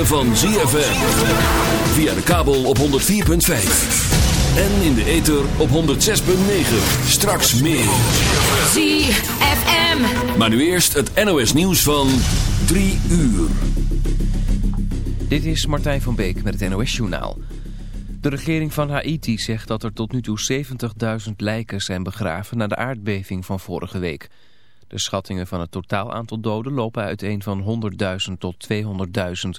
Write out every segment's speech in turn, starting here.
ritme van ZFM. Via de kabel op 104.5. En in de ether op 106.9. Straks meer. ZFM. Maar nu eerst het NOS nieuws van 3 uur. Dit is Martijn van Beek met het NOS Journaal. De regering van Haiti zegt dat er tot nu toe 70.000 lijken zijn begraven na de aardbeving van vorige week. De schattingen van het totaal aantal doden lopen uiteen van 100.000 tot 200.000.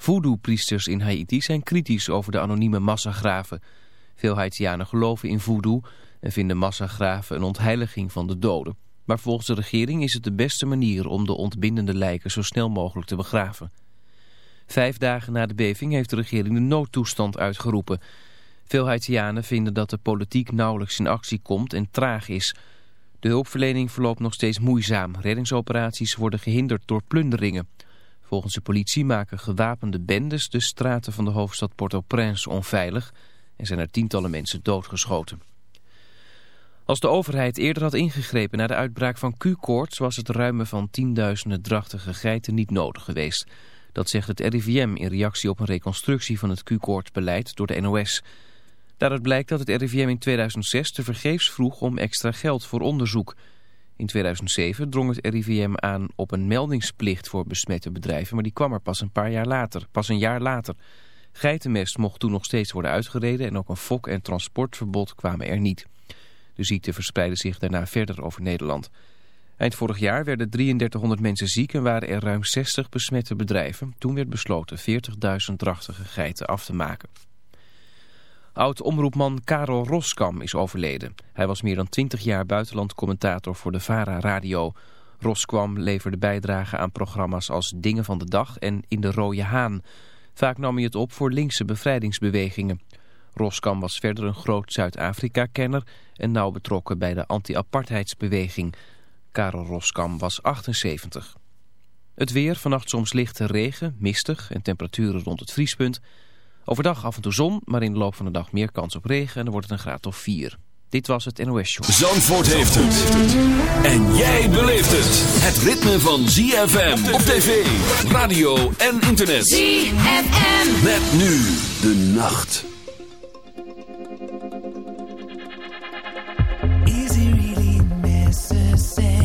Voodoo-priesters in Haiti zijn kritisch over de anonieme massagraven. Veel Haitianen geloven in voodoo en vinden massagraven een ontheiliging van de doden. Maar volgens de regering is het de beste manier om de ontbindende lijken zo snel mogelijk te begraven. Vijf dagen na de beving heeft de regering de noodtoestand uitgeroepen. Veel Haitianen vinden dat de politiek nauwelijks in actie komt en traag is. De hulpverlening verloopt nog steeds moeizaam. Reddingsoperaties worden gehinderd door plunderingen. Volgens de politie maken gewapende bendes de straten van de hoofdstad Port-au-Prince onveilig... en zijn er tientallen mensen doodgeschoten. Als de overheid eerder had ingegrepen na de uitbraak van Q-koorts... was het ruimen van tienduizenden drachtige geiten niet nodig geweest... Dat zegt het RIVM in reactie op een reconstructie van het Q-koortsbeleid door de NOS. Daaruit blijkt dat het RIVM in 2006 te vergeefs vroeg om extra geld voor onderzoek. In 2007 drong het RIVM aan op een meldingsplicht voor besmette bedrijven, maar die kwam er pas een paar jaar later, pas een jaar later. Geitenmest mocht toen nog steeds worden uitgereden en ook een fok- en transportverbod kwamen er niet. De ziekte verspreidde zich daarna verder over Nederland. Eind vorig jaar werden 3300 mensen ziek en waren er ruim 60 besmette bedrijven. Toen werd besloten 40.000 drachtige geiten af te maken. Oud-omroepman Karel Roskam is overleden. Hij was meer dan 20 jaar buitenlandcommentator voor de VARA Radio. Roskam leverde bijdrage aan programma's als Dingen van de Dag en In de Rode Haan. Vaak nam hij het op voor linkse bevrijdingsbewegingen. Roskam was verder een groot Zuid-Afrika-kenner en nauw betrokken bij de anti-apartheidsbeweging... Karel Roskam was 78. Het weer, vannacht soms lichte regen, mistig en temperaturen rond het vriespunt. Overdag af en toe zon, maar in de loop van de dag meer kans op regen en dan wordt het een graad of 4. Dit was het NOS Show. Zandvoort heeft het. En jij beleeft het. Het ritme van ZFM op tv, radio en internet. ZFM. Met nu de nacht. Is it really necessary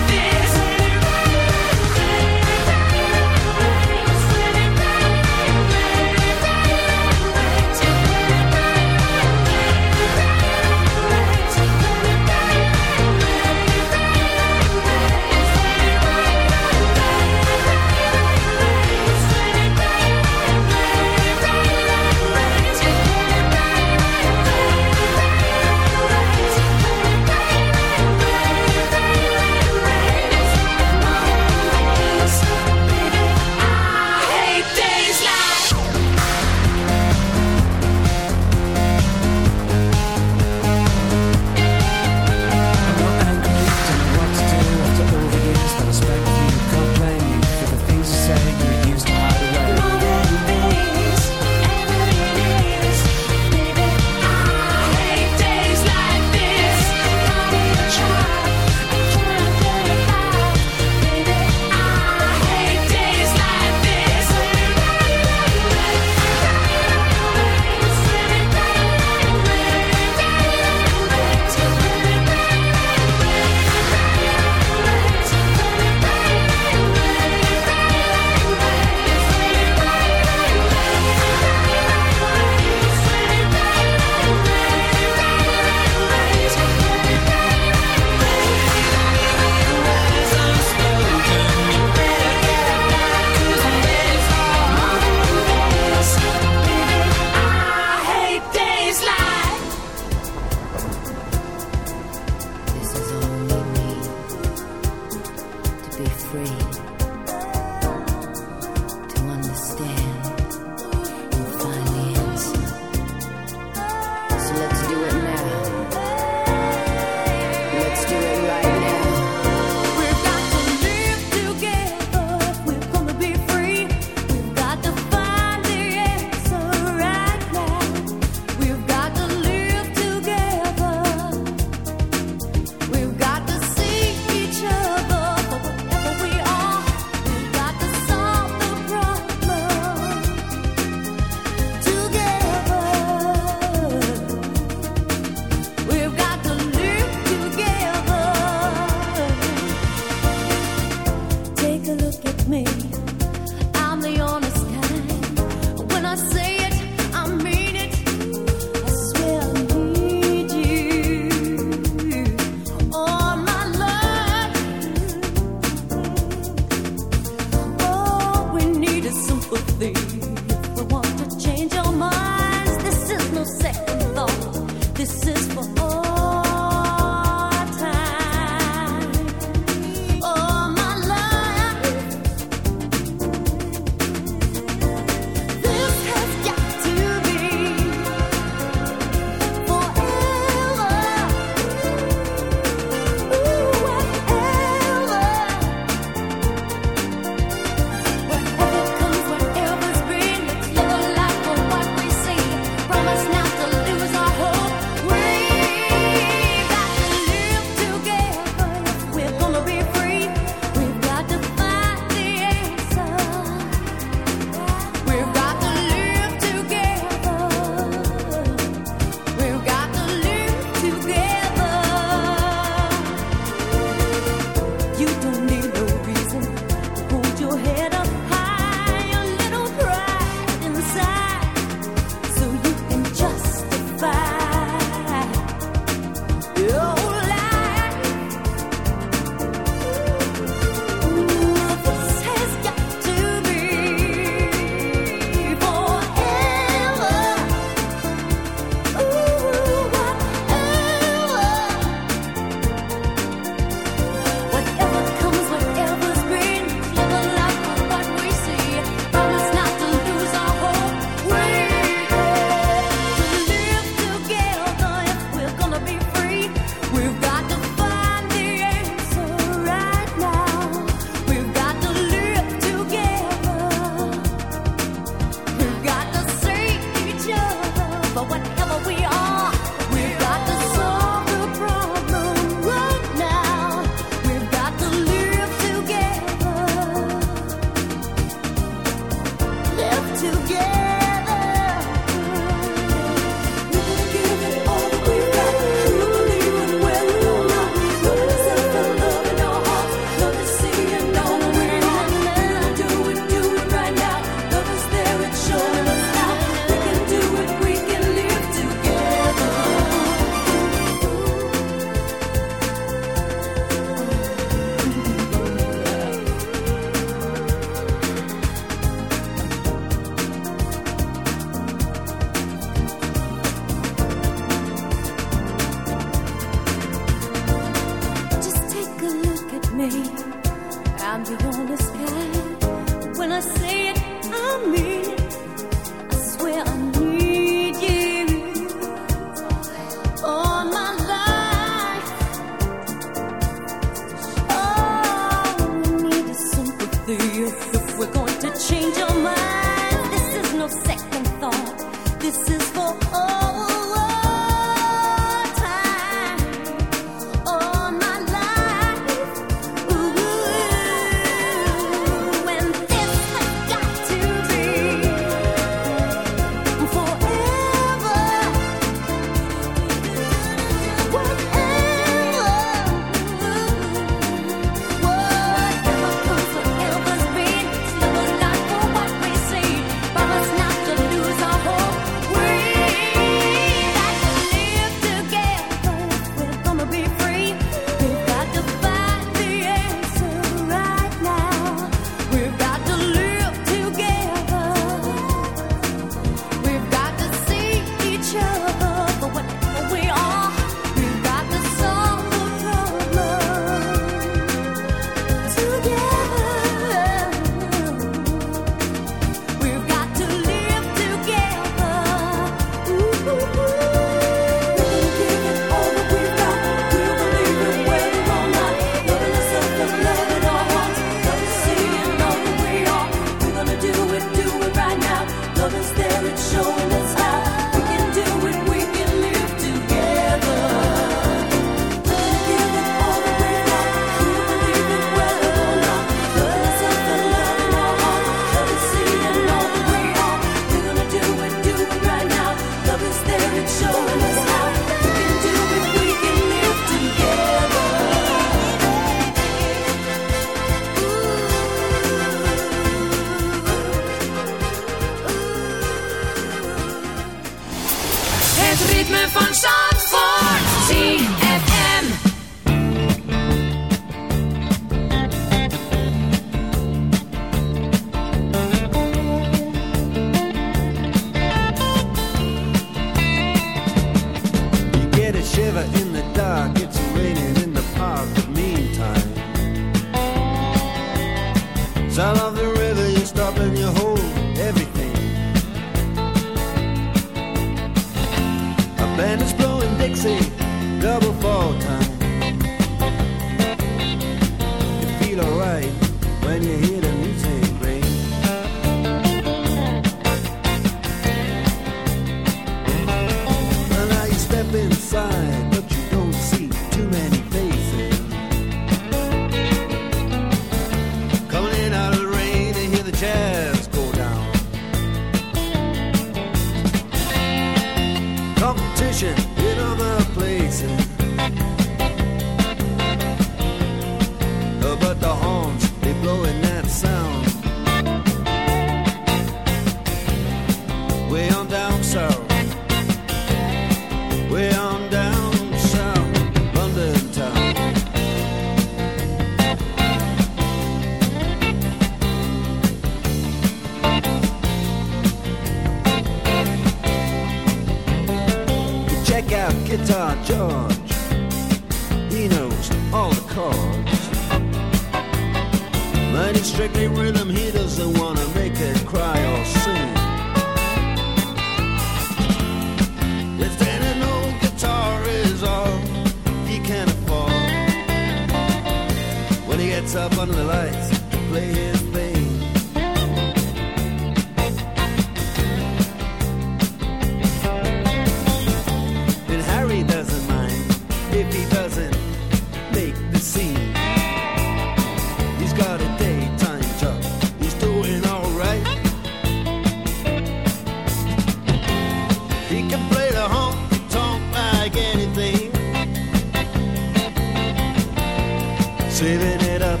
Living it up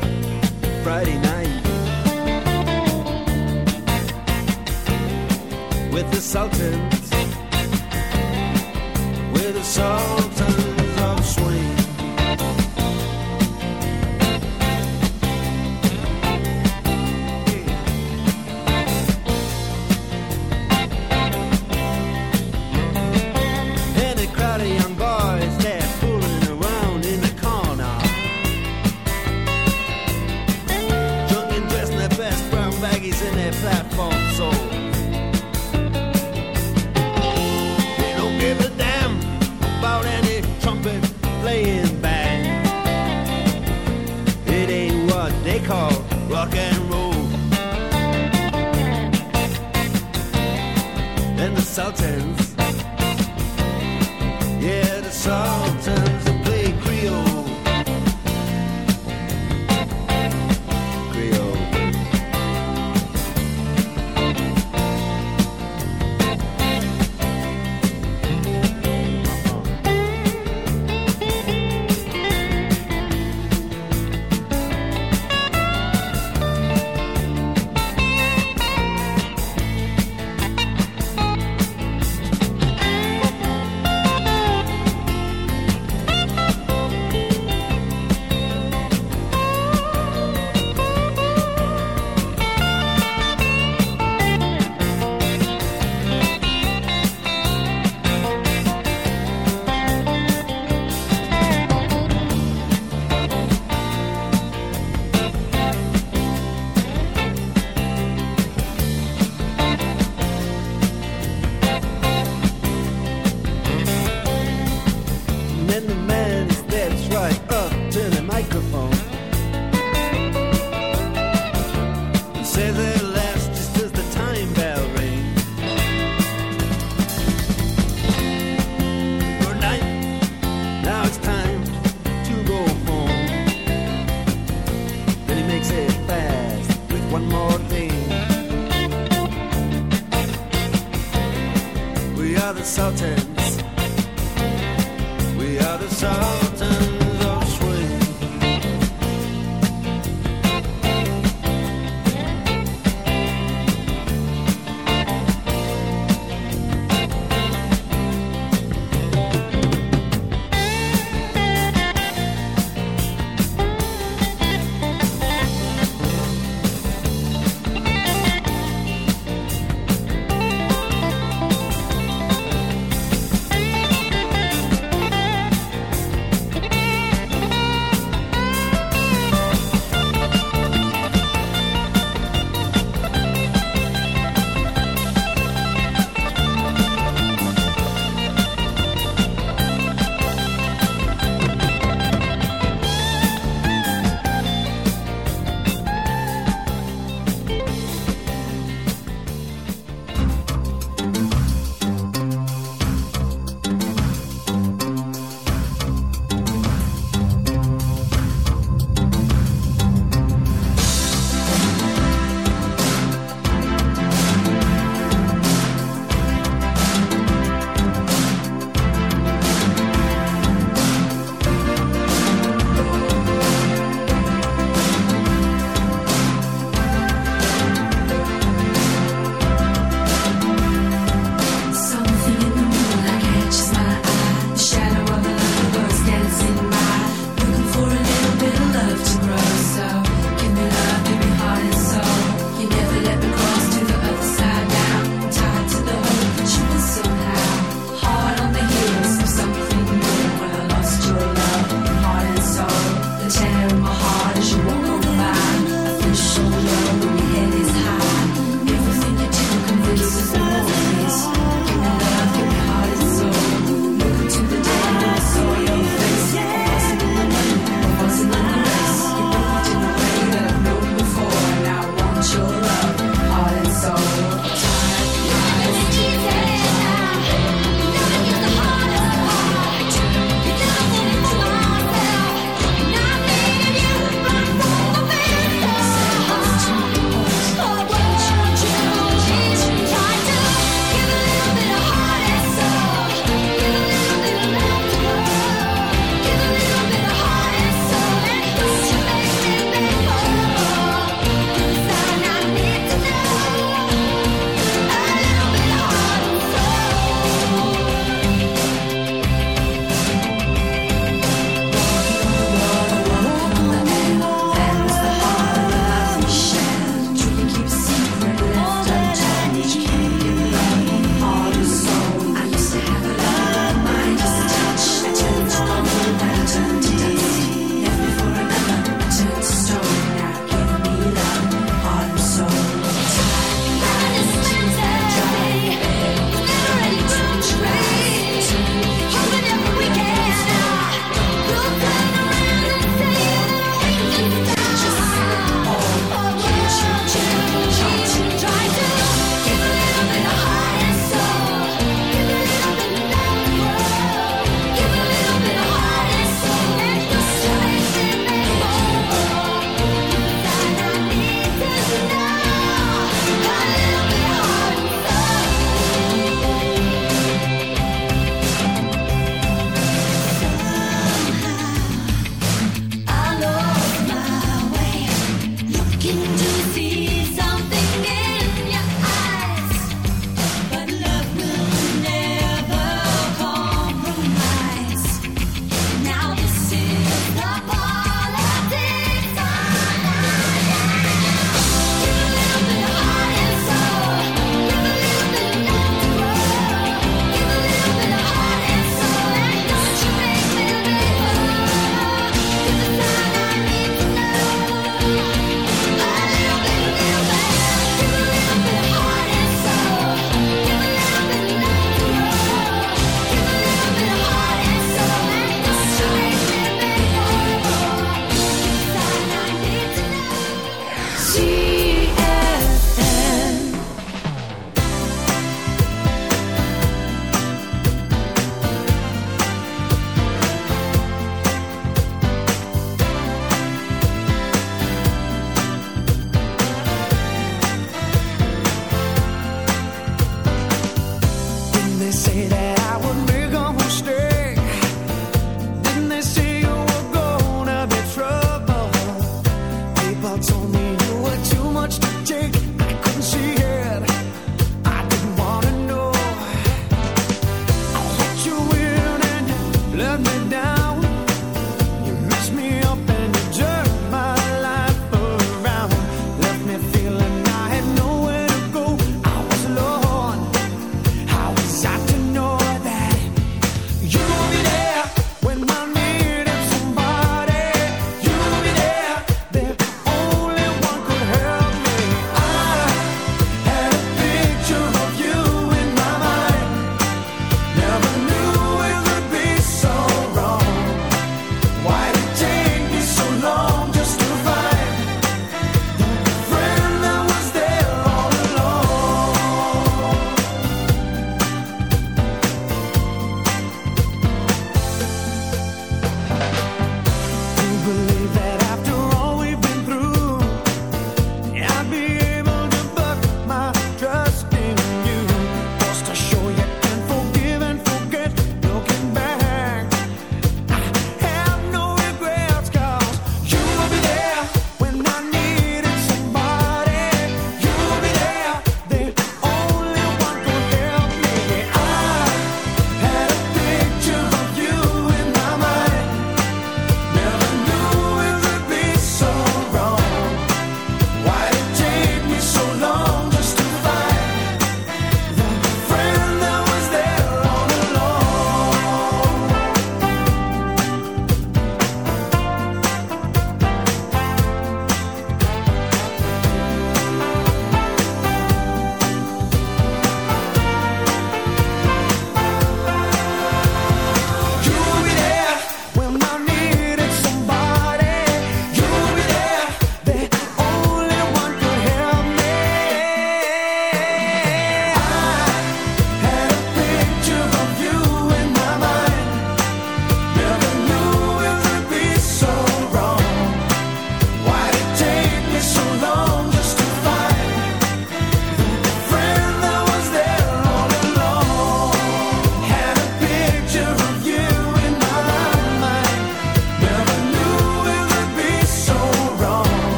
Friday night with the Sultans, with the Sultans.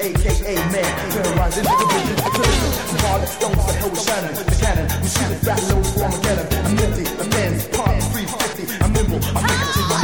Aka man. Terrorize individuals, citizen, symbolic stones for hell with Shannon. The cannon, we shoot it fat for Armageddon. I'm nifty, I'm dance, part 350. I'm nimble, I'm making to my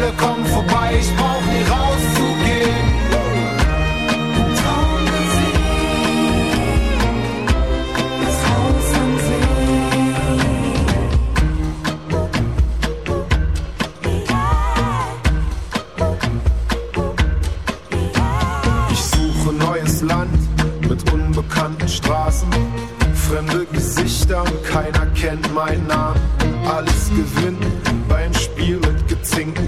Alle kommen vorbei, ich brauch nie rauszugehen. Ich suche neues Land mit unbekannten Straßen. Fremde Gesichter und keiner kennt meinen Namen. Alles gewinnen beim Spiel mit gezinkten.